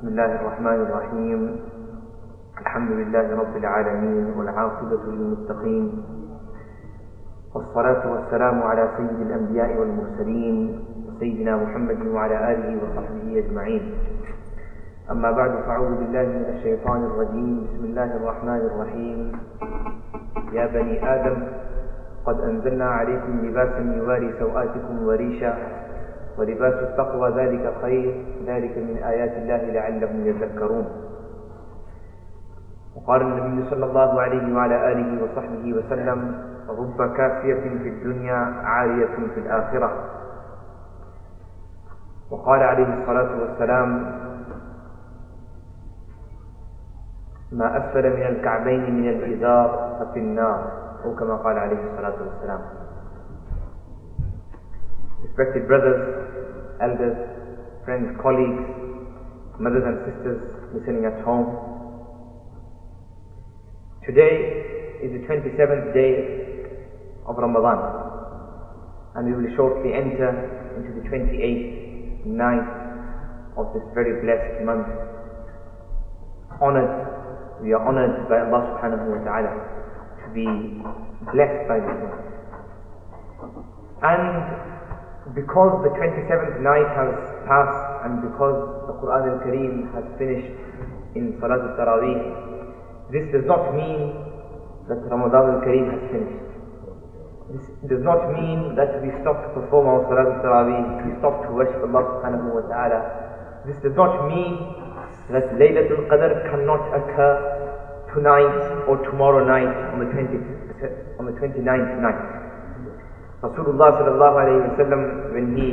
بسم الله الرحمن الرحيم. الحمد لله رب العالمين والعاقبة للمتقين. والصلاة والسلام على سيد الأنبياء والمرسلين سيدنا محمد وعلى آله وصحبه أجمعين. أما بعد فأعوذ بالله من الشيطان الرجيم. بسم الله الرحمن الرحيم. يا بني آدم قد أنزلنا عليكم لباسا يواري سوآتكم وريشا. ولباس التقوى ذلك خير ذلك من آيات الله لعلهم يذكرون. وقال النبي صلى الله عليه وعلى آله وصحبه وسلم رب كافية في الدنيا عارية في الآخرة. وقال عليه الصلاة والسلام ما أسفل من الكعبين من الإزار ففي النار. أو كما قال عليه الصلاة والسلام. Respected brothers, elders, friends, colleagues, mothers and sisters listening at home. Today is the 27th day of Ramadan and we will shortly enter into the 28th night of this very blessed month. Honored, we are honored by Allah subhanahu wa ta'ala to be blessed by this month. And because the 27th night has passed and because the Quran al-Kareem has finished in Salat al-Taraweeh, this does not mean that Ramadan al-Kareem has finished. This does not mean that we stop to perform our Salat al-Taraweeh, we stop to worship Allah subhanahu wa ta'ala. This does not mean that Laylatul Qadr cannot occur tonight or tomorrow night on the 20, on the 29th night. Rasulullah sallallahu alayhi wa sallam, when he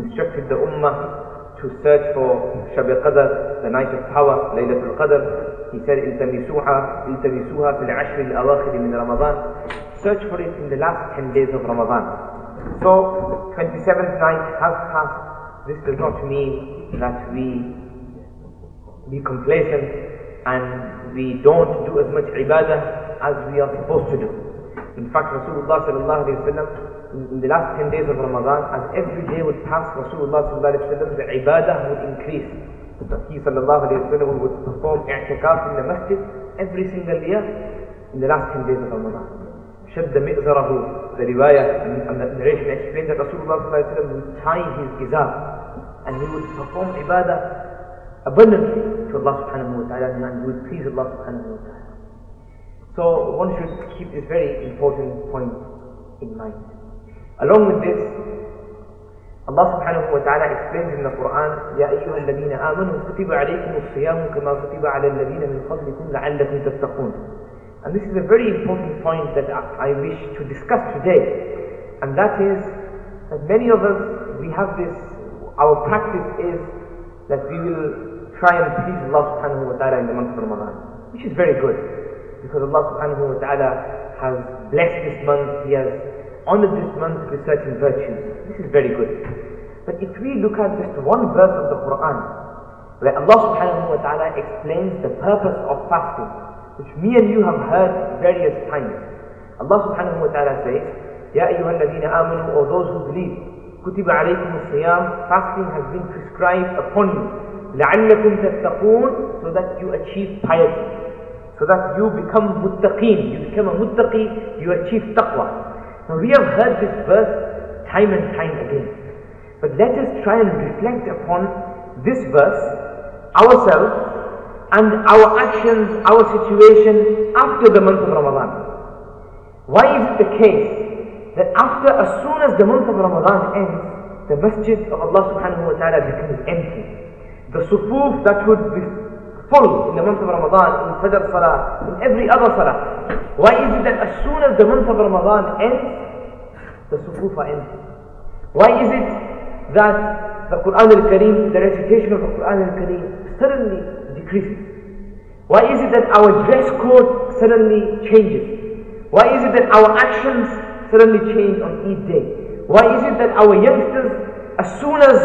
instructed the ummah to search for Shab Qadr, the night of power, Laylatul Qadr, he said, التمسوها التمسوها في العشر الأواخر من رمضان. Search for it in the last 10 days of Ramadan. So, 27th night has passed. This does not mean that we be complacent and we don't do as much ibadah as we are supposed to do. In fact, Rasulullah sallallahu alayhi wa sallam, in the last 10 days of Ramadan, as every day would pass, Rasulullah sallallahu alayhi wa sallam, the ibadah would increase. He sallallahu alayhi wa sallam would perform i'tikaf in the masjid every single year in the last 10 days of Ramadan. شد مئزره, the riwayah and, the narration explains that Rasulullah sallallahu alayhi wa sallam would tie his izar and he would perform ibadah abundantly to Allah subhanahu wa ta'ala and would please Allah subhanahu wa ta'ala. So one should keep this very important point in mind. Along with this, Allah subhanahu wa ta'ala explains in the Quran, يا أيها الذين آمنوا كتب عليكم الصيام كما كتب على الذين من قبلكم لعلكم تتقون. And this is a very important point that I wish to discuss today. And that is that many of us, we have this, our practice is that we will try and please Allah subhanahu wa ta'ala in the month of Ramadan. Which is very good. Because Allah subhanahu wa ta'ala has blessed this month, He has honored this month with certain virtues. This is very good. But if we look at just one verse of the Quran, where Allah subhanahu wa ta'ala explains the purpose of fasting, which me and you have heard various times. Allah subhanahu wa ta'ala says, Ya ayyuha alladhina amanu, or those who believe, كتب عليكم الصيام, fasting has been prescribed upon you. لعلكم تتقون, so that you achieve piety. So that you become muttaqeen, you become a muttaqi, you achieve taqwa. Now we have heard this verse time and time again. But let us try and reflect upon this verse, ourselves, and our actions, our situation after the month of Ramadan. Why is it the case that after, as soon as the month of Ramadan ends, the masjid of Allah subhanahu wa ta'ala becomes empty. The sufuf that would be full in the month of Ramadan, in Fajr Salah, in every other Salah. Why is it that as soon as the month of Ramadan ends, the sufuf are? Why is it that the Quran al-Kareem, the recitation of the Quran al-Kareem suddenly decreases? Why is it that our dress code suddenly changes? Why is it that our actions suddenly change on Eid day? Why is it that our youngsters, as soon as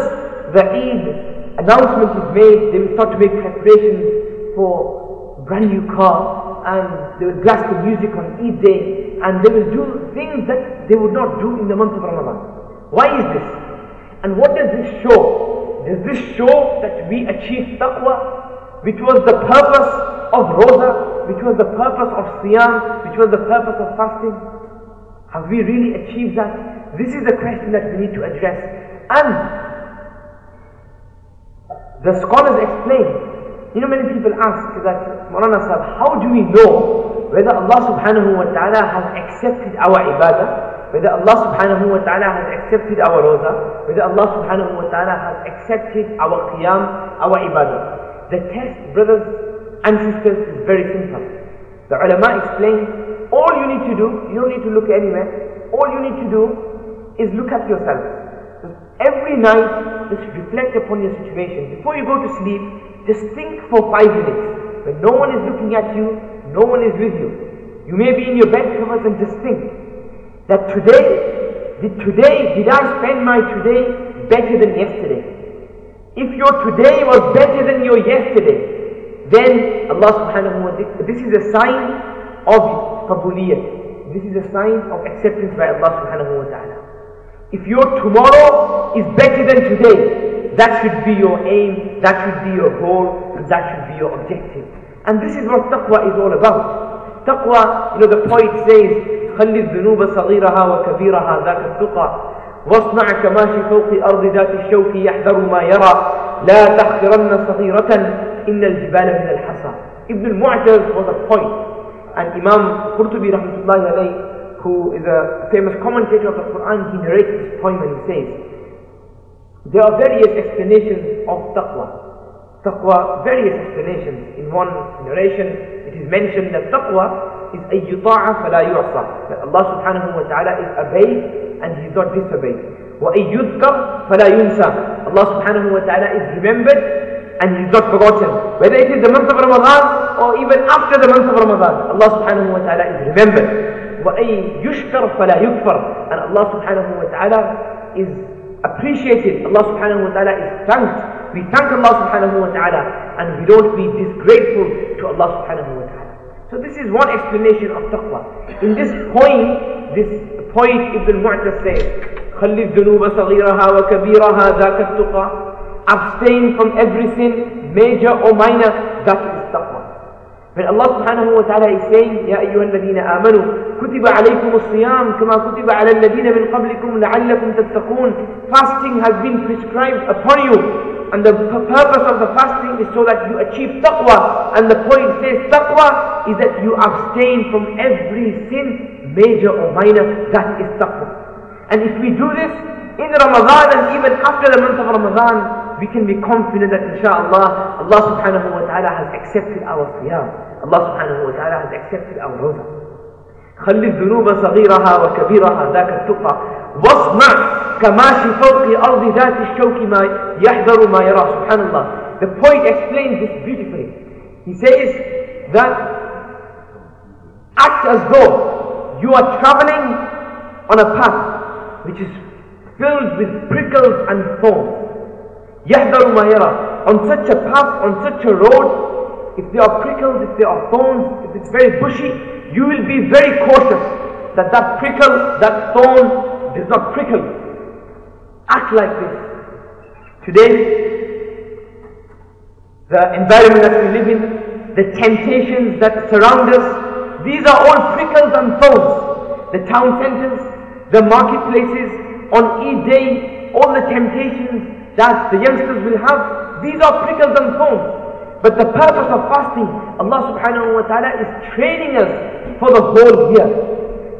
the Eid announcement is made, they will start to make preparations for brand new car and they will blast the music on Eid day and they will do things that they would not do in the month of Ramadan. Why is this? And what does this show? does this show that we achieved taqwa, which was the purpose of roza, which was the purpose of siyam, which was the purpose of fasting? Have we really achieved that? This is the question that we need to address. And the scholars explain. You know, many people ask that, Maulana Sahib, how do we know whether Allah subhanahu wa ta'ala has accepted our ibadah, whether Allah subhanahu wa ta'ala has accepted our roza, whether Allah subhanahu wa ta'ala has accepted our qiyam, our ibadah. The test, brothers and sisters, is very simple. The ulama explain, all you need to do, you don't need to look anywhere, all you need to do is look at yourself. Every night, just reflect upon your situation. Before you go to sleep, just think for five minutes. When no one is looking at you, no one is with you. You may be in your bed covers and just think that today, did today, did I spend my today better than yesterday? If your today was better than your yesterday, then Allah subhanahu wa ta'ala, this is a sign of qabuliyah. This is a sign of acceptance by Allah subhanahu wa ta'ala. If your tomorrow is better than today, that should be your aim, that should be your goal, and that should be your objective. And this is what taqwa is all about. Taqwa, you know, the poet says, خلي الذنوب صغيرها وكبيرها ذاك التقى واصنع كماشي فوق أرض ذات الشوك يحذر ما يرى لا تحقرن صغيرة إن الجبال من الحصى Ibn al-Mu'taz was a poet and Imam Qurtubi rahmatullahi alayhi who is a famous commentator of the Quran, he narrates this poem and he says, There are various explanations of taqwa. Taqwa, various explanations. In one narration, it is mentioned that taqwa is a yuta'a fala yu'sa. That Allah subhanahu wa ta'ala is obeyed and he is not disobeyed. Wa yudkar fala yunsa. Allah subhanahu wa ta'ala is remembered and he is not forgotten. Whether it is the month of Ramadan or even after the month of Ramadan, Allah subhanahu wa ta'ala is remembered. وَأَن يُشْكَرْ فَلَا يُكْفَرْ And Allah subhanahu wa ta'ala is appreciated. Allah subhanahu wa ta'ala is thanked. We thank Allah subhanahu wa ta'ala and we don't be disgrateful to Allah subhanahu wa ta'ala. So this is one explanation of taqwa. In this point, this point Ibn Mu'taz says, خلي الذنوب صغيرها وكبيرها ذاك التقى Abstain from every sin, major or minor, that is taqwa. When Allah subhanahu wa ta'ala is saying, يا أيها الذين آمنوا كتب عليكم الصيام كما كتب على الذين من قبلكم لعلكم تتقون Fasting has been prescribed upon you and the purpose of the fasting is so that you achieve taqwa and the point says taqwa is that you abstain from every sin, major or minor, that is taqwa. And if we do this in Ramadan and even after the month of Ramadan, we can be confident that inshallah Allah subhanahu wa ta'ala has accepted our siyam. Allah subhanahu wa ta'ala has accepted our roza. خلي الذنوب صغيرها وكبيرها ذاك التقى واصنع كماشي فوق أرض ذات الشوك ما يحذر ما يرى سبحان الله The poet explains this beautifully. He says that act as though you are traveling on a path which is filled with prickles and thorns. يحذر ما يرى on such a path, on such a road, if there are prickles, if there are thorns, if it's very bushy, you will be very cautious that that prickle, that thorn does not prickle you. Act like this. Today, the environment that we live in, the temptations that surround us, these are all prickles and thorns. The town centers, the marketplaces, on each day, all the temptations, that the youngsters will have, these are prickles and thorns. But the purpose of fasting, Allah subhanahu wa ta'ala is training us for the whole year.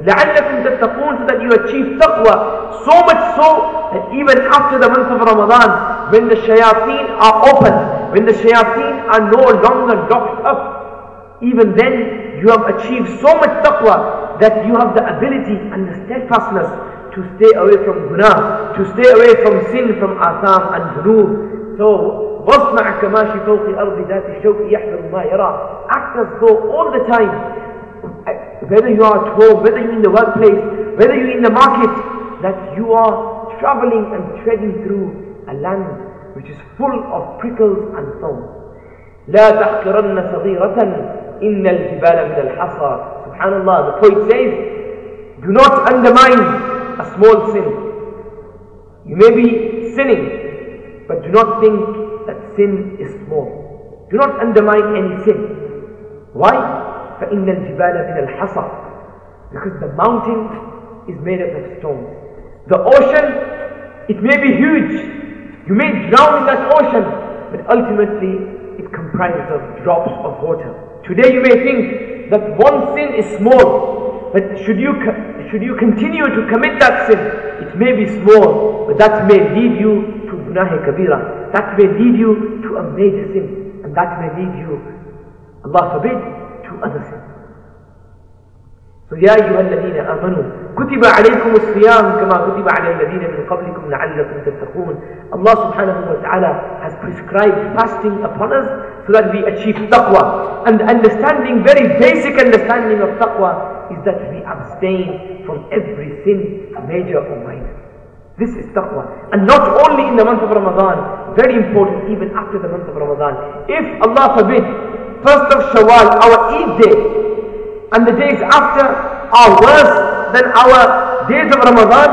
لَعَلَّكُمْ تَتَّقُونَ so that you achieve taqwa. So much so that even after the month of Ramadan, when the shayateen are open, when the shayateen are no longer locked up, even then you have achieved so much taqwa that you have the ability and the steadfastness to stay away from guna, to stay away from sin, from atham and dhunub. So, واصنع كماشي فوق أرض ذات الشوك يحذر ما يرى. Act as though all the time, whether you are at home, whether you're in the workplace, whether you're in the market, that you are traveling and treading through a land which is full of prickles and thorns. لا تحقرن صغيرة إن الجبال من الحصى. Subhanallah, the poet says, do not undermine a small sin. You may be sinning. But do not think that sin is small. Do not undermine any sin. Why? فإن الجبال من الحصى because the mountain is made up of stones. The ocean, it may be huge. You may drown in that ocean, but ultimately it comprises of drops of water. Today you may think that one sin is small, but should you, should you continue to commit that sin, it may be small, but that may lead you to gunah kabira. That may lead you to a major sin, and that may lead you, Allah forbid, to other sins. So يا أيها الذين آمنوا كتب عليكم الصيام كما كتب على الذين من قبلكم لعلكم تتقون Allah subhanahu wa ta'ala has prescribed fasting upon us so that we achieve taqwa. And the understanding, very basic understanding of taqwa is that we abstain from every sin, major or minor. This is taqwa. And not only in the month of Ramadan, very important even after the month of Ramadan. If Allah forbid, first of Shawwal, our Eid day, and the days after are worse than our days of Ramadan,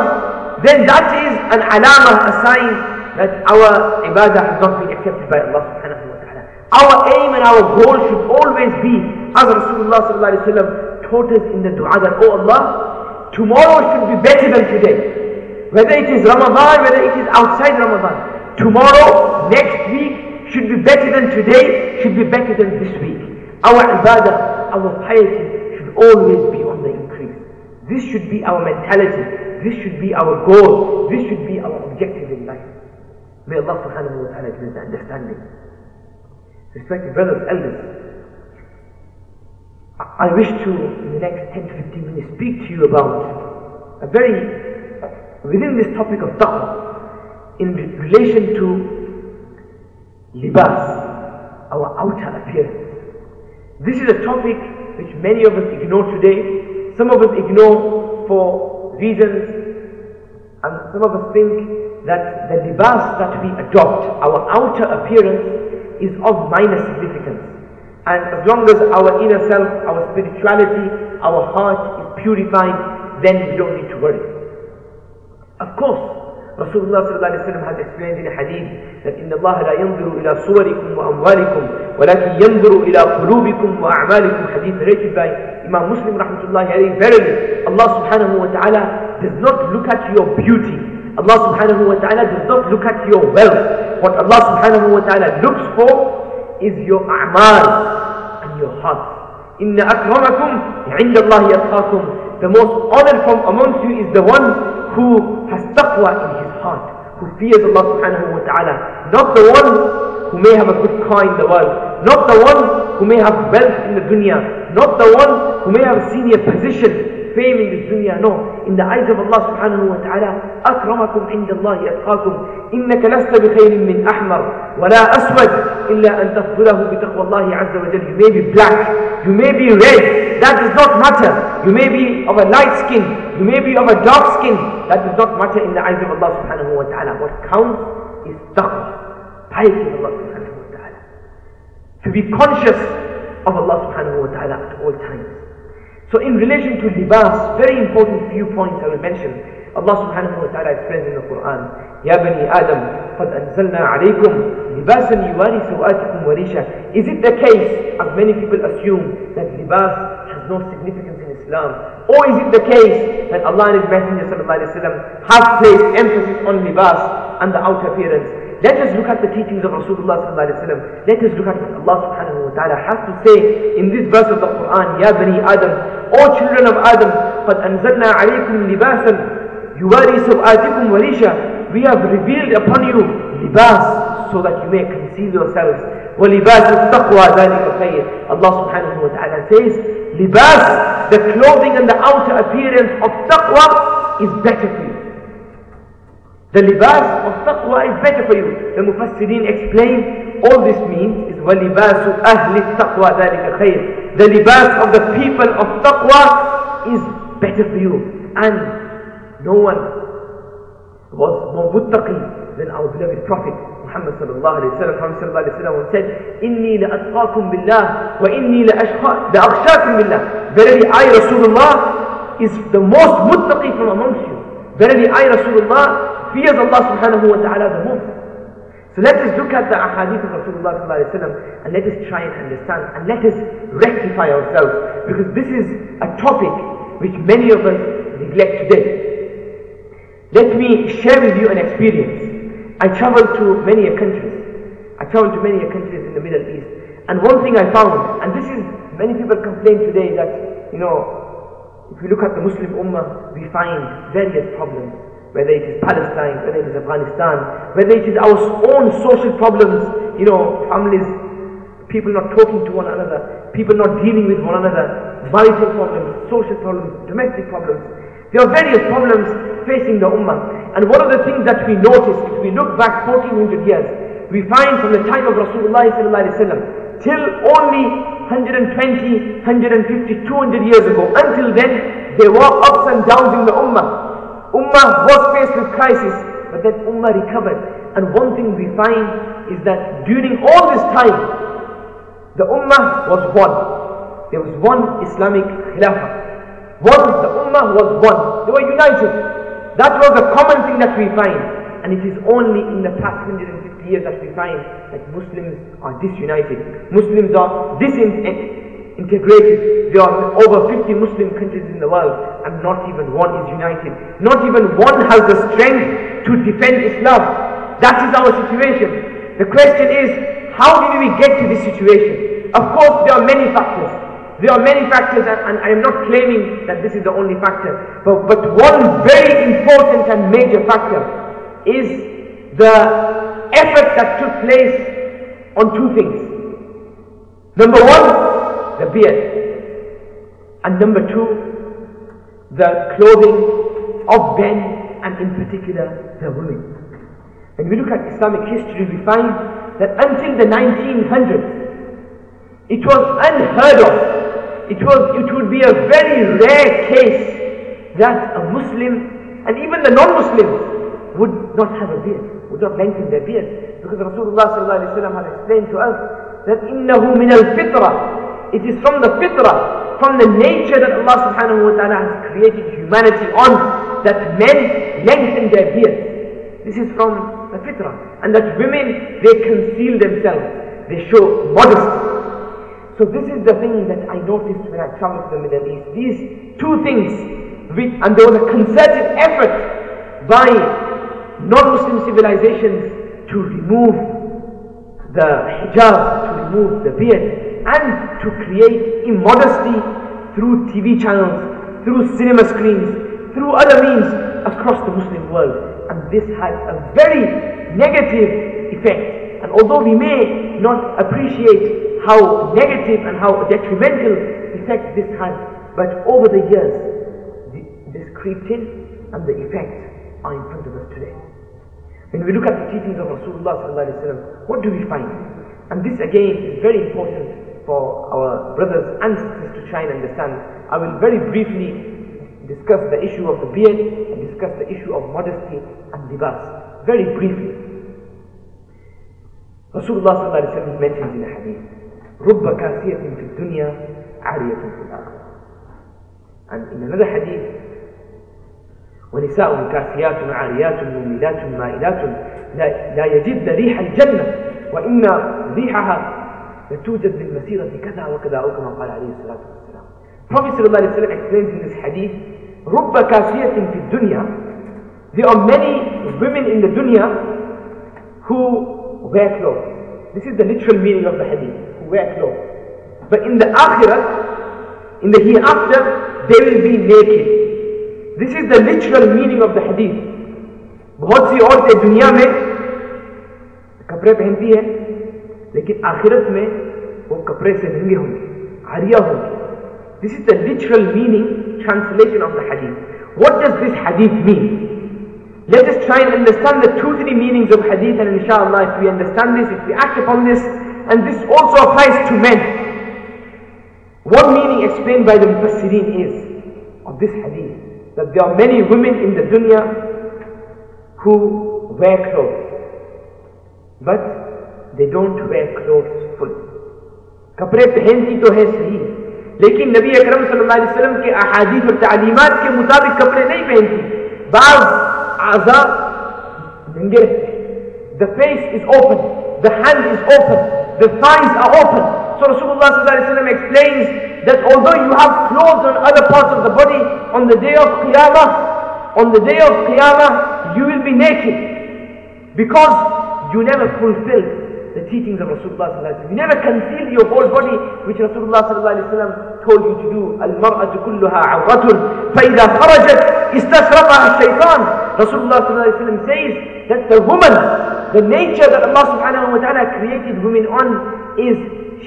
then that is an alamah, a sign that our ibadah has not been accepted by Allah subhanahu wa ta'ala. Our aim and our goal should always be, as Rasulullah sallallahu alayhi wa sallam us in the dua that, Oh Allah, tomorrow should be better than today. Whether it is Ramadan, whether it is outside Ramadan. Tomorrow, next week, should be better than today, should be better than this week. Our ibadah, our piety, should always be on the increase. This should be our mentality. This should be our goal. This should be our objective in life. May Allah subhanahu wa ta'ala give us understanding. Respected brothers, elders, I wish to, in the next 10 to 15 minutes, speak to you about a very, within this topic of taqwa, in relation to libas, our outer appearance. This is a topic which many of us ignore today. Some of us ignore for reasons, and some of us think that the libas that we adopt, our outer appearance, is of minor significance. And as long as our inner self, our spirituality, our heart is purified, then we don't need to worry. Of course, Rasulullah has explained in a hadith that إن الله لا ينظر إلى صوركم وأموالكم ولكن ينظر إلى قلوبكم وأعمالكم hadith narrated by Imam Muslim rahmatullahi alayhi verily Allah subhanahu wa ta'ala does not look at your beauty Allah subhanahu wa ta'ala does not look at your wealth what Allah subhanahu wa ta'ala looks for is your a'mal and your heart? Inna akramakum indallahi atqakum. The most honored from amongst you is the one who has taqwa in his heart, who fears Allah subhanahu wa ta'ala. Not the one who may have a good car in the world, not the one who may have wealth in the dunya, not the one who may have senior position, fame in this dunya. No, in the eyes of Allah subhanahu wa ta'ala, أكرمكم عند الله أتقاكم إنك لست بخير من أحمر ولا أسود إلا أن تفضله بتقوى الله عز وجل. You may be black, you may be red, that does not matter. You may be of a light skin, you may be of a dark skin, that does not matter in the eyes of Allah subhanahu wa ta'ala. What counts is taqwa, piety of Allah subhanahu wa ta'ala. To be conscious of Allah subhanahu wa ta'ala at all times. So in relation to libas, very important few points I will mention. Allah subhanahu wa ta'ala explains in the Quran, Ya bani Adam, قد أنزلنا عليكم لباسا يواري سوآتكم وريشا. Is it the case, as many people assume, that libas has no significance in Islam? Or is it the case that Allah and His Messenger sallallahu alayhi wa have placed emphasis on libas and the outer appearance? Let us look at the teachings of Rasulullah sallallahu Let us look at what Allah subhanahu wa ta'ala has to say in this verse of the Quran. Ya bani Adam, O children of Adam, قَدْ أَنزَلْنَا عَلَيْكُمْ لِبَاسًا يُوَارِي سَوْآتِكُمْ وَرِيشًا We have revealed upon you libas so that you may conceal yourselves. وَلِبَاسُ التَّقْوَى ذَلِكَ خَيْرٌ Allah subhanahu wa ta'ala says, libas, the clothing and the outer appearance of taqwa is better for you. The libas of taqwa is better for you. The Mufassirin explain all this means is وَلِبَاسُ أَهْلِ التَّقْوَى ذَلِكَ خَيْرٌ The libas of the people of taqwa is better for you. And no one was more muttaqi than our beloved Prophet Muhammad sallallahu alayhi wa sallam. Prophet sallallahu alayhi wa sallam said, إِنِّي لَأَتْقَاكُمْ بِاللَّهِ وَإِنِّي لَأَخْشَاكُمْ بِاللَّهِ Verily I, Rasulullah, is the most muttaqi from amongst you. Verily I, Rasulullah, fears Allah subhanahu wa ta'ala the most. So let us look at the ahadith of Rasulullah and let us try and understand and let us rectify ourselves because this is a topic which many of us neglect today. Let me share with you an experience. I traveled to many countries. I traveled to many countries in the Middle East. And one thing I found, and this is, many people complain today that, you know, if we look at the Muslim Ummah, we find various problems whether it is Palestine, whether it is Afghanistan, whether it is our own social problems, you know, families, people not talking to one another, people not dealing with one another, marital problems, social problems, domestic problems. There are various problems facing the Ummah. And one of the things that we notice, if we look back 1400 years, we find from the time of Rasulullah till only 120, 150, 200 years ago, until then, there were ups and downs in the Ummah. Ummah was faced with crisis, but then Ummah recovered. And one thing we find is that during all this time, the Ummah was one. There was one Islamic Khilafah. One, the Ummah was one. They were united. That was a common thing that we find. And it is only in the past 150 years that we find that Muslims are disunited. Muslims are disintegrated integrated. There are over 50 Muslim countries in the world and not even one is united. Not even one has the strength to defend Islam. That is our situation. The question is, how did we get to this situation? Of course, there are many factors. There are many factors and, and I am not claiming that this is the only factor. But, but one very important and major factor is the effort that took place on two things. Number one, the beard. And number two, the clothing of men and in particular the women. When we look at Islamic history, we find that until the 1900s, it was unheard of. It was, it would be a very rare case that a Muslim and even the non-Muslims would not have a beard, would not lengthen their beard. Because Rasulullah has explained to us that إِنَّهُ مِنَ الْفِطْرَةِ it is from the fitrah, from the nature that Allah subhanahu wa ta'ala has created humanity on, that men lengthen their beards. This is from the fitrah. And that women, they conceal themselves. They show modesty. So this is the thing that I noticed when I traveled to the Middle East. These two things, and there was a concerted effort by non-Muslim civilizations to remove the hijab, to remove the beard and to create immodesty through TV channels, through cinema screens, through other means across the Muslim world. And this had a very negative effect. And although we may not appreciate how negative and how detrimental effect this had, but over the years, this crept in and the effects are in front of us today. When we look at the teachings of Rasulullah what do we find? And this again is very important for our brothers and sisters to try and understand. I will very briefly discuss the issue of the beard and discuss the issue of modesty and libas. Very briefly. Rasulullah sallallahu mentions in a hadith, رُبَّ كَاسِيَةٍ فِي الدُّنْيا عَارِيَةٍ فِي الْآخِرَةِ And in another hadith, ونساء كاسيات عاريات مميلات مائلات لا يجدن ريح الجنة وإن ريحها لتوجد من مسيرة كذا وكذا أو كما قال عليه الصلاة والسلام Prophet صلى الله عليه وسلم explains in this hadith رب كاسية في الدنيا There are many women in the dunya who wear clothes. This is the literal meaning of the hadith, who wear clothes. But in the akhirah, in the hereafter, they will be naked. This is the literal meaning of the hadith. बहुत सी औरतें दुनिया में कपड़े पहनती है लेकिन आखिरत में वो कपड़े से नंगे होंगे आरिया होंगे this is the literal meaning translation of the hadith what does this hadith mean let us try and understand the two three meanings of hadith and inshallah if we understand this if we act upon this and this also applies to men one meaning explained by the Mufassirin is of this hadith that there are many women in the dunya who wear clothes but they don't wear clothes full. कपड़े पहनती तो है सही लेकिन नबी अकरम सल्लल्लाहु अलैहि वसल्लम के अहादीस और तालीमात के मुताबिक कपड़े नहीं पहनती बाज आजा नंगे रहते the face is open, the hand is open, the thighs are open. So Rasulullah explains that although you have clothes on other parts of the body, on the day of Qiyamah, on the day of Qiyamah, you will be naked. Because you never fulfilled the teachings of Rasulullah You never conceal your whole body, which Rasulullah told you to do. المرأة كلها عورة فإذا خرجت استشرقها الشيطان. Rasulullah says that the woman, the nature that Allah subhanahu wa ta'ala created women on is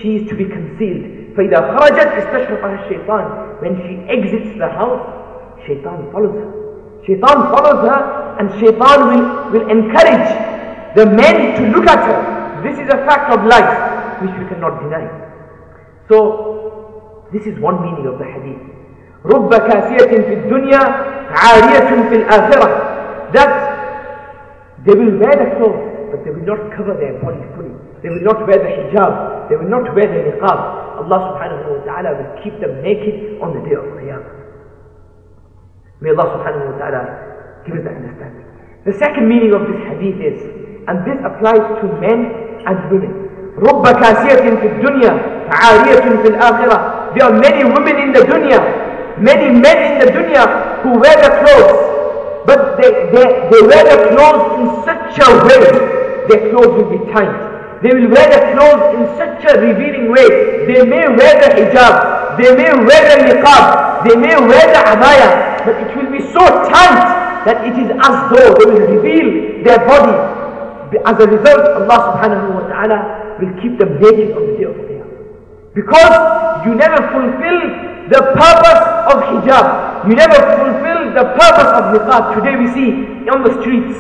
she is to be concealed. فإذا خرجت استشرقها الشيطان. When she exits the house, shaitan follows her. Shaitan follows her and shaitan will, will encourage the men to look at her. This is a fact of life which we cannot deny. So, this is one meaning of the hadith. رب كاسية في الدنيا عارية في الآخرة that they will wear the clothes but they will not cover their body fully they will not wear the hijab they will not wear the niqab Allah subhanahu wa ta'ala will keep them naked on the day of Qiyamah may Allah subhanahu wa ta'ala give us the understanding the second meaning of this hadith is and this applies to men and women. رب كاسية في الدنيا عارية في الآخرة. There are many women in the dunya, many men in the dunya who wear the clothes, but they, they, they wear the clothes in such a way, their clothes will be tight. They will wear the clothes in such a revealing way. They may wear the hijab, they may wear the niqab, they may wear the abaya, but it will be so tight that it is as though they will reveal their body as a result, Allah subhanahu wa ta'ala will keep them naked on the day of Qiyamah. Because you never fulfill the purpose of hijab. You never fulfill the purpose of niqab. Today we see on the streets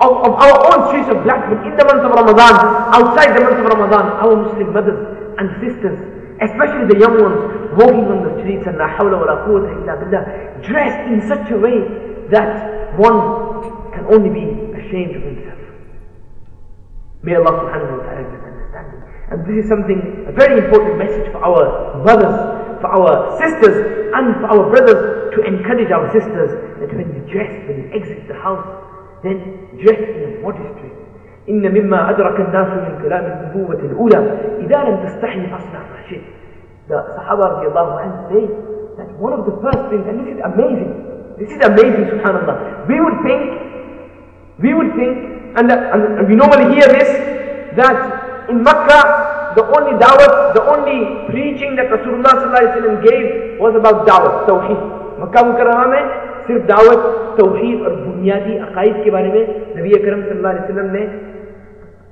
of, of our own streets of Blackburn in the month of Ramadan, outside the month of Ramadan, our Muslim mothers and sisters, especially the young ones, walking on the streets and la hawla wa la quwwata illa billah, dressed in such a way that one can only be ashamed of himself. May Allah subhanahu wa ta'ala give understanding. And this is something, a very important message for our mothers, for our sisters, and for our brothers to encourage our sisters that when you dress, when you exit the house, then dress in a modest way. إن مما أدرك الناس من كلام النبوة الأولى إذا لم تستحي فاصنع ما شئت. The Sahaba radiallahu anhu say that one of the first things, and this is amazing, this is amazing subhanAllah. We would think, we would think And, and we normally hear this, that in Makkah, the only dawah, the only preaching that Rasulullah gave was about dawah, tawheed. مکہ مکرمہ میں صرف دعوت توحید اور بنیادی عقائد کے بارے میں نبی اکرم صلی اللہ علیہ وسلم نے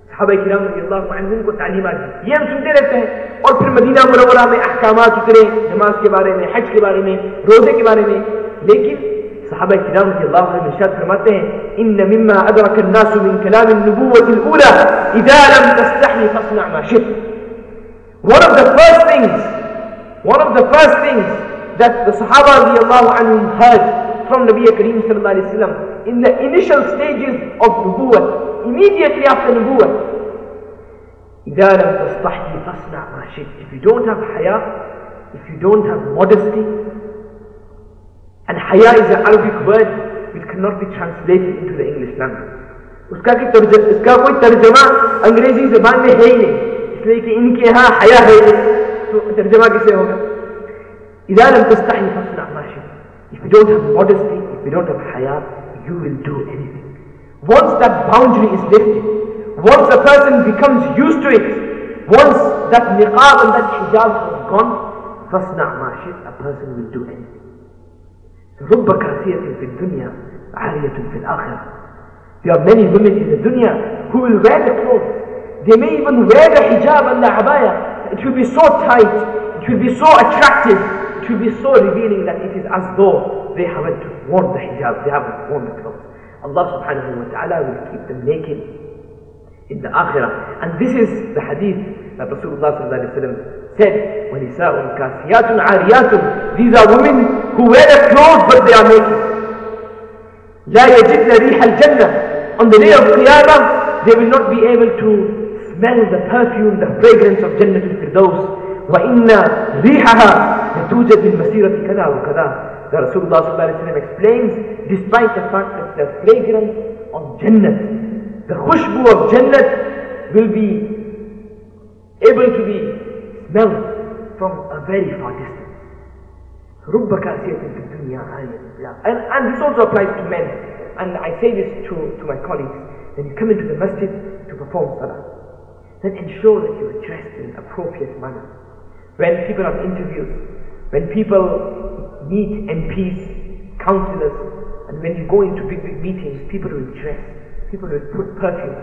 صحابہ کرام رضی اللہ عنہ کو تعلیمات دی. یہ ہم سنتے رہتے ہیں. اور پھر مدینہ منورہ میں احکامات اترے نماز کے بارے میں حج کے بارے میں روزے کے بارے میں. لیکن صحابة الكرام رضي الله عنهم الشاد فرماتے ہیں إن مما أدرك الناس من كلام النبوة الأولى إذا لم تستحي فاصنع ما شئت One of the first things one of the first things that the Sahaba رضي الله عنهم heard from Nabi Kareem صلى الله عليه وسلم in the initial stages of nubuwwah immediately after nubuwwah إذا لم تستحي فاصنع ما شئت if you don't have haya if you don't have modesty And haya is an Arabic word which cannot be translated into the English language. उसका की तर्ज, इसका कोई तर्जमा अंग्रेजी जबान में है ही नहीं इसलिए कि इनके यहाँ हया है तो तर्जमा किसे होगा إذا لم تستحي فاصنع ما شئت If you don't have modesty, if you don't have haya, you will do anything. Once that boundary is lifted, once a person becomes used to it, once that niqab and that hijab has gone, فاصنع ما شئت, a person will do anything. رب كاسية في الدنيا عارية في الآخرة There are many women in the dunya who will wear the clothes. They may even wear the hijab and the abaya. It will be so tight. It will be so attractive. It will be so revealing that it is as though they haven't worn the hijab. They haven't worn the clothes. Allah subhanahu wa ta'ala will keep them naked in the akhirah. And this is the hadith that Rasulullah sallallahu alayhi wa sallam said, وَنِسَاءٌ كَاسِيَاتٌ عَارِيَاتٌ These are women who wear the clothes but they are naked. لَا يَجِدْنَ رِيحَ الْجَنَّةِ On the day of Qiyamah, they will not be able to smell the perfume, the fragrance of Jannah al-Firdaus. وَإِنَّ رِيحَهَا لَتُوجَدْ مِنْ مَسِيرَةِ كَذَا وَكَذَا The Rasulullah explains, despite the fact that the fragrance of Jannah The khushbu of Jannah will be able to be smelled from a very far distance. رب كاسية في الدنيا عالية and, and this also applies to men and I say this to, to my colleagues when you come into the masjid to perform salah then ensure that you are dressed in an appropriate manner when people have interviews when people meet MPs councillors and when you go into big big meetings people will dress people will put perfume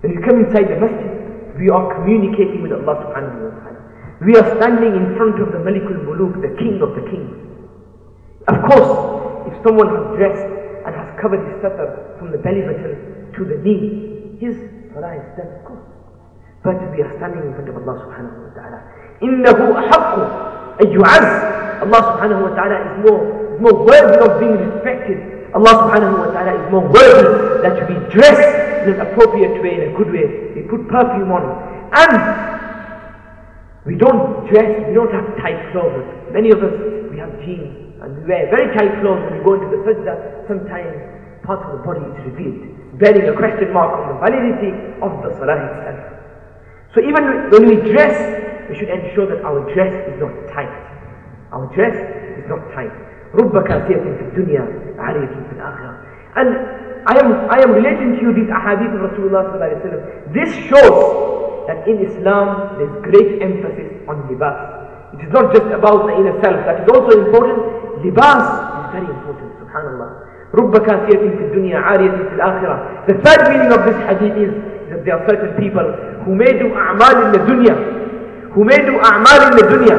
when you come inside the masjid we are communicating with Allah subhanahu wa ta'ala we are standing in front of the Malikul Muluk, the king of the kings. Of course, if someone has dressed and has covered his satar from the belly button to the knee, his salah is done, of course. But we are standing in front of Allah subhanahu wa ta'ala. إِنَّهُ أَحَقُّ أَن يُعَزْ Allah subhanahu wa ta'ala is more, is more worthy of being respected. Allah subhanahu wa ta'ala is more worthy that we dress in an appropriate way, in a good way. We put perfume on. And we don't dress, we don't have tight clothes. Many of us, we have jeans and we wear very tight clothes when we go into the sajda. Sometimes part of the body is revealed, bearing a question mark on the validity of the salah itself. So even when we dress, we should ensure that our dress is not tight. Our dress is not tight. رب كاسية في الدنيا عارية في الآخرة. And I am, I am relating to you these ahadith of Rasulullah sallallahu alaihi wasallam. This shows that in Islam there's great emphasis on libas. It is not just about the inner self, that is also important. Libas is very important, subhanallah. رب كاسية في الدنيا عارية في الآخرة. The third meaning of this hadith is that there are certain people who may do أعمال in the dunya, who may do أعمال in the dunya,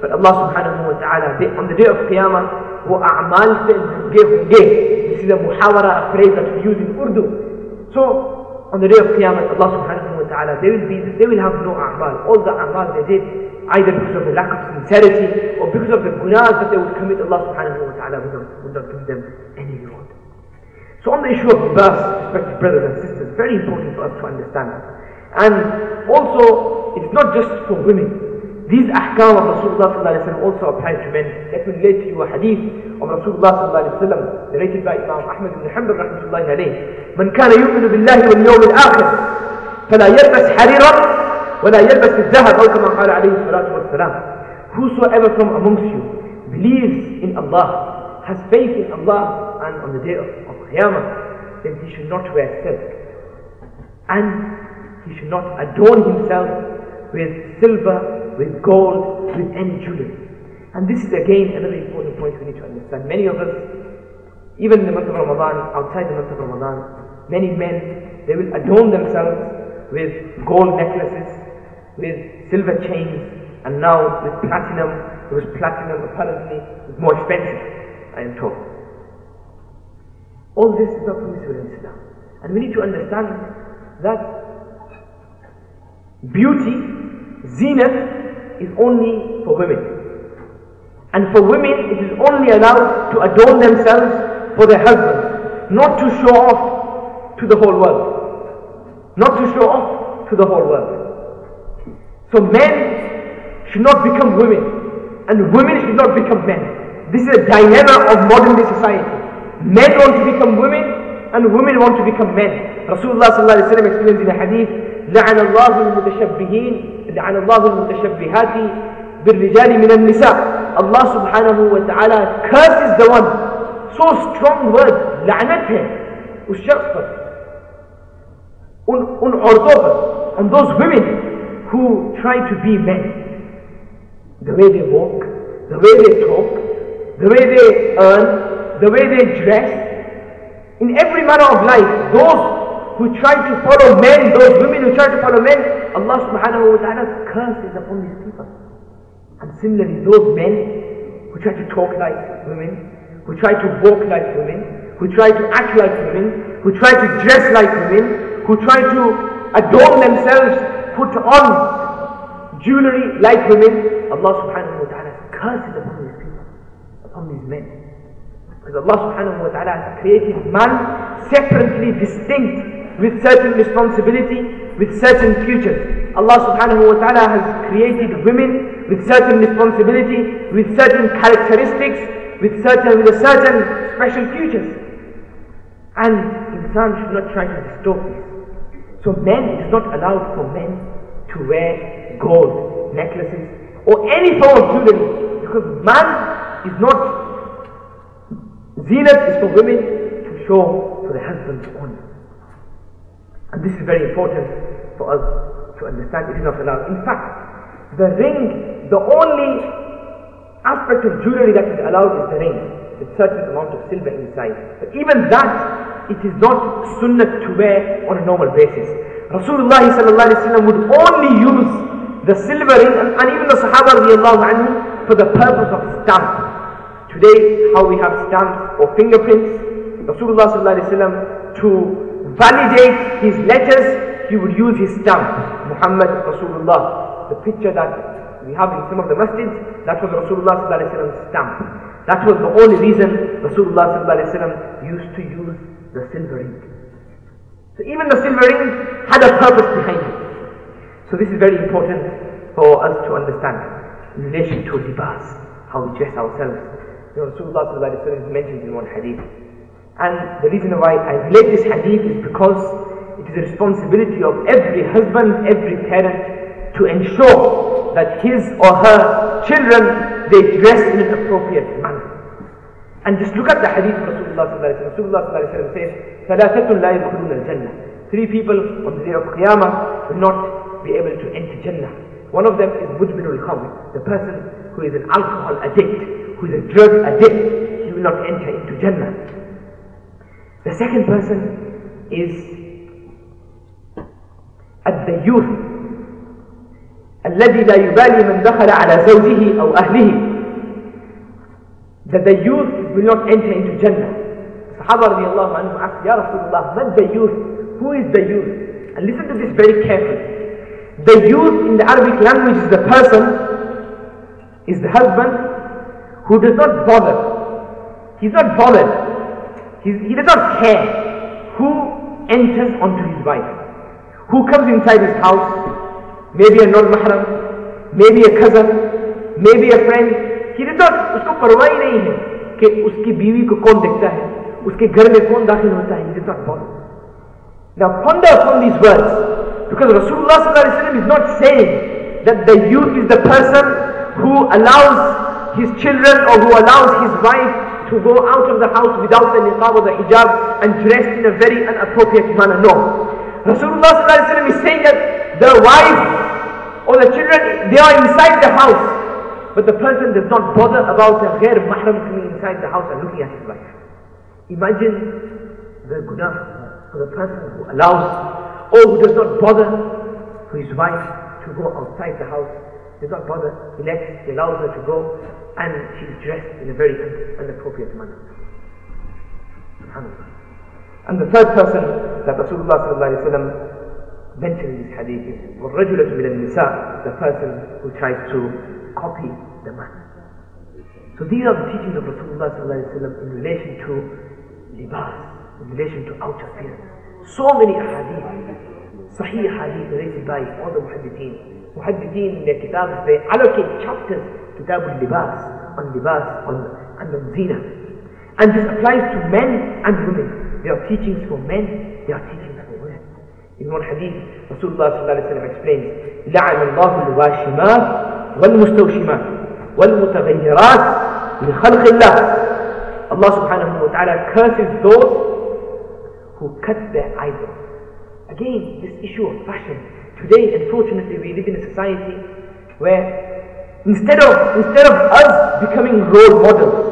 but Allah subhanahu wa ta'ala on the day of Qiyamah वो अमाल से होंगे होंगे This is a muhawara, a phrase that on the day of Qiyamah, Allah subhanahu wa ta'ala, they will be, they will have no a'mal. All the a'mal they did, either because of the lack of sincerity or because of the gunas that they would commit, Allah subhanahu wa ta'ala would not, would not give them any reward. So on the issue of birth, respected brothers and sisters, very important for us to understand. And also, it's not just for women. These ahkam of Rasulullah also apply to men. Let me relate to you a hadith of Rasulullah narrated by Imam Ahmad ibn Hanbal rahmatullahi alayh. من كان يؤمن بالله واليوم الآخر فلا يلبس حريرا ولا يلبس الذهب أو كما قال عليه الصلاة والسلام. Whosoever from amongst you believes in Allah, has faith in Allah and on the day of, of Qiyamah, then he should not wear silk. And he should not adorn himself with silver with gold, with any jewelry. And this is again another important point we need to understand. Many of us, even in the month of Ramadan, outside the month of Ramadan, many men, they will adorn themselves with gold necklaces, with silver chains, and now with platinum, because platinum apparently is more expensive, I am told. All this is not permissible in Islam. And we need to understand that beauty, zeenat, is only for women. And for women, it is only allowed to adorn themselves for their husbands, not to show off to the whole world. Not to show off to the whole world. So men should not become women, and women should not become men. This is a dilemma of modern day society. Men want to become women, and women want to become men. Rasulullah explains in a hadith, لعن الله المتشبهين لعن الله المتشبهات بالرجال من النساء Allah subhanahu wa ta'ala curses the one so strong word لعنت है उस शख्स पर उन उन औरतों पर on those women who try to be men the way they walk the way they talk the way they earn the way they dress in every manner of life those who try to follow men, those women who try to follow men, Allah subhanahu wa ta'ala's curse is upon these people. And similarly, those men who try to talk like women, who try to walk like women, who try to act like women, who try to dress like women, who try to adorn themselves, put on jewelry like women, Allah subhanahu wa ta'ala's curse is upon these people, upon these men. Because Allah subhanahu wa ta'ala has created man separately distinct with certain responsibility, with certain futures. Allah subhanahu wa ta'ala has created women with certain responsibility, with certain characteristics, with certain with a certain special futures. And insan should not try to distort this. So men, is not allowed for men to wear gold necklaces or any form of jewelry because man is not zeenat is for women to show for the husbands only. And this is very important for us to understand. It is not allowed. In fact, the ring, the only aspect of jewelry that is allowed is the ring with certain amount of silver inside. But even that, it is not sunnah to wear on a normal basis. Rasulullah would only use the silver ring and, and even the Sahaba anhu, for the purpose of stamp. Today, how we have stamps or fingerprints, Rasulullah to validate his letters, he would use his stamp, Muhammad Rasulullah. The picture that we have in some of the masjids, that was Rasulullah stamp. That was the only reason Rasulullah used to use the silver ring. So even the silver ring had a purpose behind it. So this is very important for us to understand in relation to libas, how we dress ourselves. You know, Rasulullah mentioned in one hadith. And the reason why I relate this hadith is because it is a responsibility of every husband, every parent to ensure that his or her children, they dress in an appropriate manner. And just look at the hadith of Rasulullah Rasulullah says, ثَلَاثَةٌ لَا يَدْخُلُونَ الْجَنَّةِ Three people on the day of Qiyamah will not be able to enter Jannah. One of them is Mujmin al the person who is an alcohol addict, who is a drug addict, he will not enter into Jannah. The second person is الديوث الذي لا يبالي من دخل على زوجه أو أهله that the youth will not enter into Jannah. Sahaba radiallahu anhu asked, Ya Rasulullah, man the youth? Who is the youth? And listen to this very carefully. The youth in the Arabic language is the person, is the husband who does not bother. He's not bothered. He's, he does not care who enters onto his wife. Who comes inside his house. Maybe a non-mahram, maybe a cousin, maybe a friend, कि उसको परवाही नहीं है कि उसकी बीवी को कौन देखता है उसके घर में कौन दाखिल होता है He did not bother. Now ponder upon these words because Rasulullah is not saying that the youth is the person who allows his children or who allows his wife to go out of the house without the niqab or the hijab and dressed in a very inappropriate manner. No. Rasulullah is saying that the wife or the children, they are inside the house. But the person does not bother about a ghair mahram coming inside the house and looking at his wife. Imagine the guna for the person who allows or who does not bother for his wife to go outside the house, does not bother, he lets, he allows her to go and she's dressed in a very inappropriate manner. And the third person that Rasulullah mentioned in this hadith is وَالرَّجُلَةُ مِنَ النِّسَاءِ the person who tries to copy the man. So these are the teachings of Rasulullah in relation to libas, in relation to outer appearance. So many ahadith, sahih hadith narrated by all the muhaddithin. Muhaddithin in their kitabs, they allocate chapters, kitab al-libas, on libas, on, and on zina. And this applies to men and women. There are teachings for men, there are teachings for women. In one hadith, Rasulullah explains, لعن الله الواشمات والمستوشمات والمتغيرات لخلق الله Allah subhanahu wa ta'ala curses those who cut their eyebrows. Again, this issue of fashion. Today, unfortunately, we live in a society where instead of, instead of us becoming role models,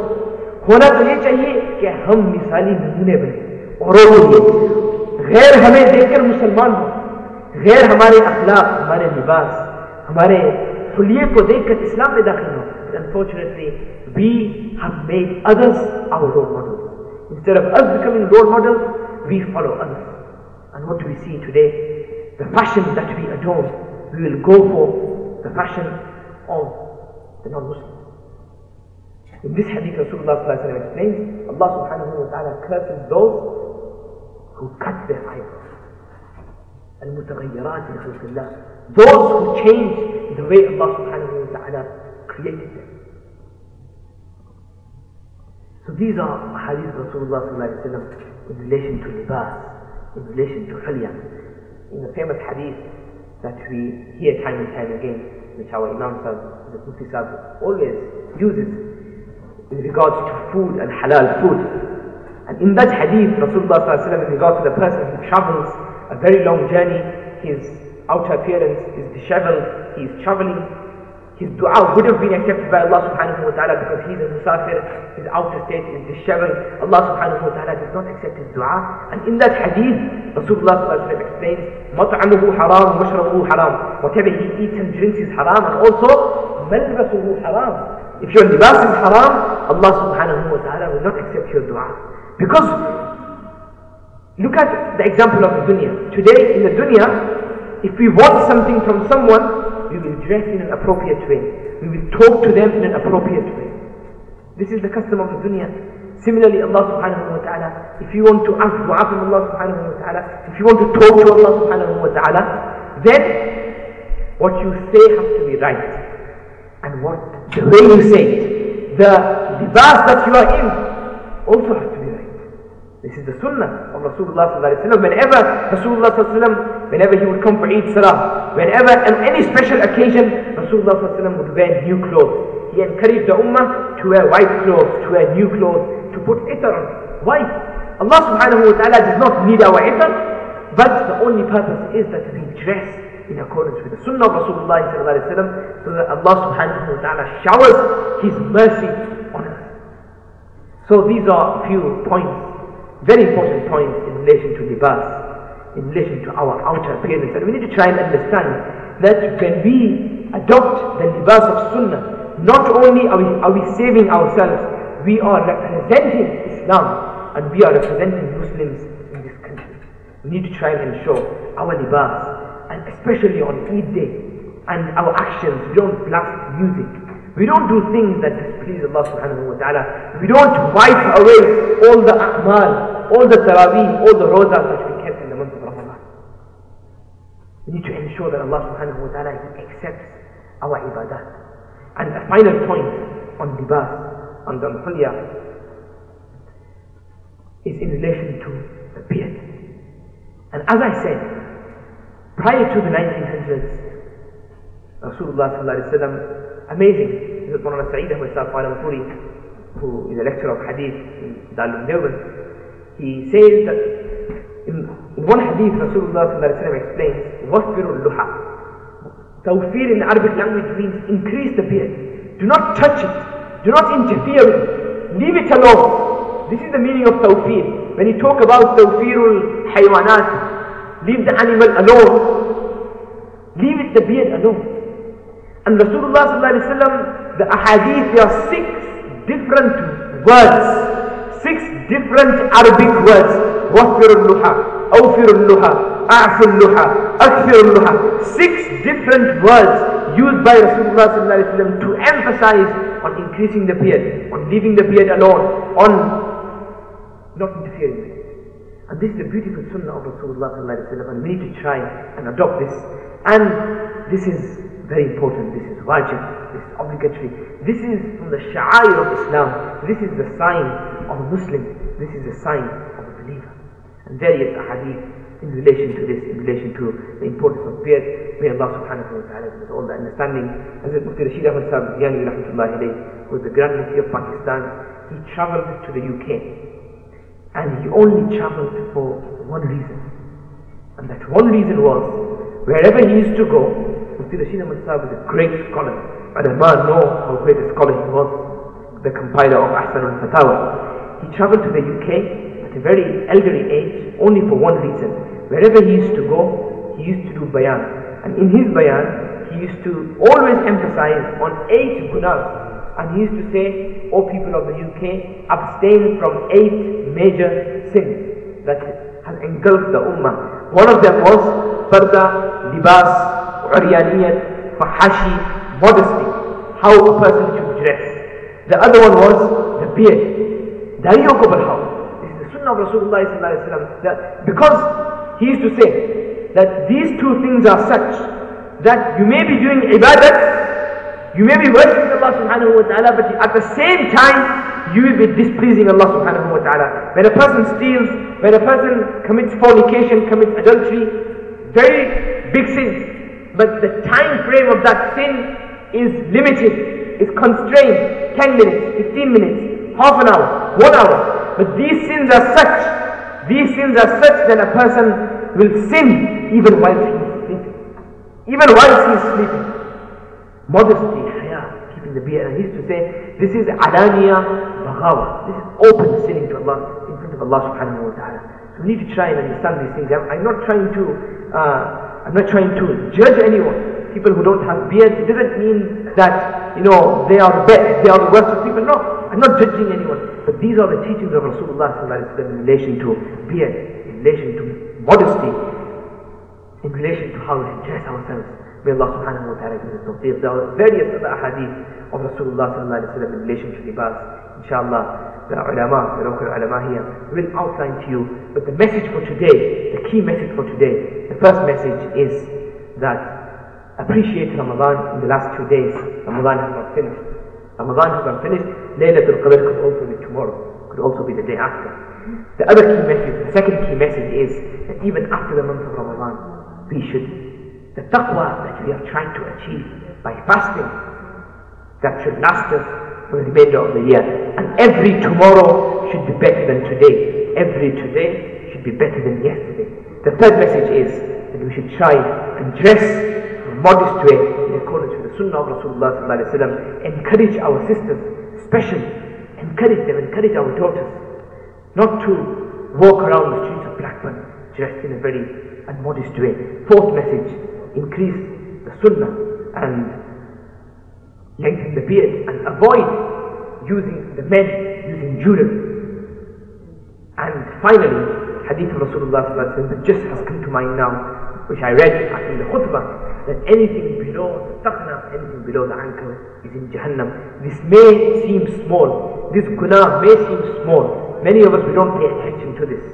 ہونا تو یہ چاہیے کہ ہم مثالی نمونے بنے اور غیر ہمیں دیکھ کر مسلمان ہو غیر ہمارے اخلاق ہمارے لباس ہمارے خلیے کو دیکھ کر اسلام میں داخل ہو unfortunately we have made others our role model instead of us becoming role model we follow others and what we see today the fashion that we adore, we will go for the fashion of the non-Muslims. In this hadith, Rasulullah explains, Allah subhanahu wa ta'ala curses those who cut their eyebrows. Al-mutaghayyirat in Those who change the way Allah subhanahu wa ta'ala created them. So these are hadith Rasulullah in relation to libas, in relation to hulyan, in the famous hadith that we hear time and time again, which our Imam Sahib, the Mufti Sahib, always uses in regards to food and halal food. And in that hadith, Rasulullah in regards to the person who travels a very long journey, his outer appearance is disheveled, he is traveling, his dua would have been accepted by Allah subhanahu wa ta'ala because he is a musafir, his outer state is disheveled. Allah subhanahu wa ta'ala does not accept his dua. And in that hadith, Rasulullah explains, مطعمه حرام ومشربه haram. Whatever he eats and drinks is haram and also ملبسه haram. If your libas is haram, Allah subhanahu wa ta'ala will not accept your dua. Because look at the example of the dunya. Today in the dunya, if we want something from someone, we will dress in an appropriate way. We will talk to them in an appropriate way. This is the custom of the dunya. Similarly, Allah subhanahu wa ta'ala, if you want to ask dua from Allah subhanahu wa ta'ala, if you want to talk to Allah subhanahu wa ta'ala, then what you say has to be right. And what the way you say it, the libas that you are in also has to be right. This is the sunnah of Rasulullah. Whenever Rasulullah Whenever he would come for Eid Salah, whenever on any special occasion, Rasulullah would wear new clothes. He encouraged the Ummah to wear white clothes, to wear new clothes, to put itar on. Why? Allah subhanahu wa ta'ala does not need our itar, but the only purpose is that we dress in accordance with the sunnah of Rasulullah so that Allah subhanahu wa ta'ala showers His mercy on us. So these are a few points, very important points in relation to libas in relation to our outer appearance. And we need to try and understand that when we adopt the libas of sunnah, not only are we, are we saving ourselves, we are representing Islam and we are representing Muslims in this country. We need to try and ensure our libas, and especially on Eid day, and our actions, we don't blast music. We don't do things that displease Allah subhanahu wa ta'ala. We don't wipe away all the a'mal, all the tarawih, all the rozas that we kept in the month of Ramadan. we need to ensure that Allah subhanahu wa ta'ala accepts our ibadah. And a final point on libas, on the is in relation to the beard. And as I said, prior to the 1900s, Rasulullah sallallahu alayhi wa sallam, Amazing. Hazrat Maulana Sa'id Ahmed al who is a lecturer of hadith in Darul Uloom Deoband, he says that in, one hadith Rasulullah explains, "Wafirul Luha. Tawfir in Arabic language means increase the beard. Do not touch it. Do not interfere with it. Leave it alone. This is the meaning of tawfir. When you talk about tawfirul haywanat, leave the animal alone. Leave it the beard alone. And Rasulullah sallallahu the ahadith, there are six different words, six different Arabic words. Wafir al-luha, awfir al-luha, a'fu al-luha. Six different words used by Rasulullah sallallahu to emphasize on increasing the beard, on leaving the beard alone, on not interfering and this is the beautiful sunnah of Rasulullah and we need to try and adopt this. And this is very important, this is wajib, this is obligatory. This is from the sha'air of Islam. This is the sign of a Muslim. This is the sign of a believer and various ahadith in relation to this, in relation to the importance of beard. May Allah subhanahu wa ta'ala give us all the understanding. As Mufti Rashid Ahmad Sahib Yani rahmatullahi alayhi, was the Grand Mufti of Pakistan, he travelled to the UK. And he only travelled for one reason. And that one reason was, wherever he used to go, Rashid Ahmad Sahib was a great scholar. And a man know how great a scholar he was, the compiler of Ahsan al-Fatawa. He travelled to the UK at a very elderly age only for one reason. Wherever he used to go, he used to do bayan. And in his bayan, he used to always emphasize on eight gunas. And he used to say, O people of the UK, abstain from eight major sins that has engulfed the ummah. One of them was farda, libas, uryaniyat, fahashi, modesty, how a person should dress. The other one was the beard. Dariyo ko sunnah of Rasulullah that because he used to say that these two things are such that you may be doing ibadat, you may be worshipping Allah subhanahu wa ta'ala, but at the same time you will be displeasing Allah subhanahu wa ta'ala. When a person steals, when a person commits fornication, commits adultery, very big sins. But the time frame of that sin is limited, is constrained. 10 minutes, 15 minutes, half an hour, one hour. But these sins are such, these sins are such that a person will sin even while he is sleeping. Even while he is sleeping. Modesty, haya, keeping the beard. And he used to say, this is alaniya baghawa. This is open sinning to Allah, in front of Allah subhanahu wa ta'ala. So we need to try and understand these things. I'm, I'm not trying to, uh, I'm not trying to judge anyone. People who don't have beards, it doesn't mean that, you know, they are the best, they are the worst of people. No, I'm not judging anyone. But these are the teachings of Rasulullah in relation to beard, in relation to modesty, in relation to how we dress ourselves. May Allah subhanahu wa ta'ala give us. There are various other hadith of Rasulullah in relation to libas. Inshallah, the ulama, the local ulama here, will outline to you. But the message for today, the key message for today, the first message is that appreciate Ramadan in the last two days. Ramadan has not finished. Ramadan has not finished. Laylatul Qadr could also be tomorrow, could also be the day after. The other key message, the second key message is that even after the month of Ramadan, we should the taqwa that we are trying to achieve by fasting that should last us for the remainder of the year. And every tomorrow should be better than today. Every today should be better than yesterday. The third message is that we should try and dress in a modest way in accordance with the Sunnah of Rasulullah encourage our sisters, especially encourage them, encourage our daughters, not to walk around the streets of Blackburn dressed in a very unmodest way. Fourth message increase the sunnah and lengthen the beard and avoid using the men using jewelry. And finally, hadith of Rasulullah that just has come to mind now, which I read in the khutbah, that anything below the takhna, anything below the ankle is in Jahannam. This may seem small, this guna may seem small. Many of us, we don't pay attention to this.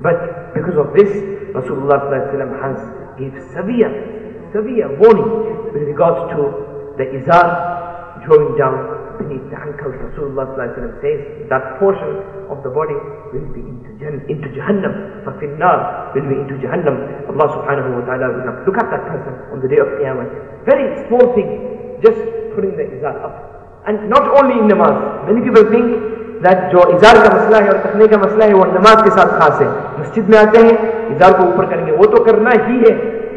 But because of this, Rasulullah has gave severe severe warning with regards to the izar کا مسئلہ ہے اور نماز کے ساتھ خاص ہے مسجد میں آتے ہیں اظہار کو کرنا ہی ہے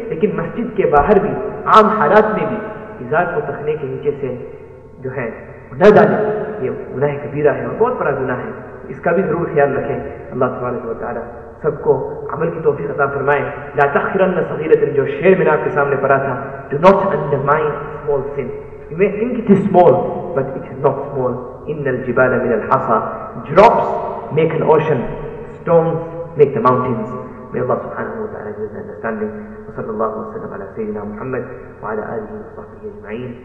لیکن مسجد کے باہر بھی عام حالات نے بھی اظہار کو تخنے کے نیچے سے जो है न डालें ये गुनाह कबीरा है और बहुत बड़ा गुनाह है इसका भी जरूर ख्याल रखें अल्लाह तबारक सबको अमल की तोफ़ी अता फरमाए ला तखरन सगीरत जो शेर मैंने आपके सामने पढ़ा था do not undermine small sin You may think it is small, but it is not small. إن الجبال من الحصى Drops make an ocean. Stones make the mountains. May Allah subhanahu wa ta'ala give us understanding. وصلى الله وسلم على سيدنا محمد وعلى آله وصحبه أجمعين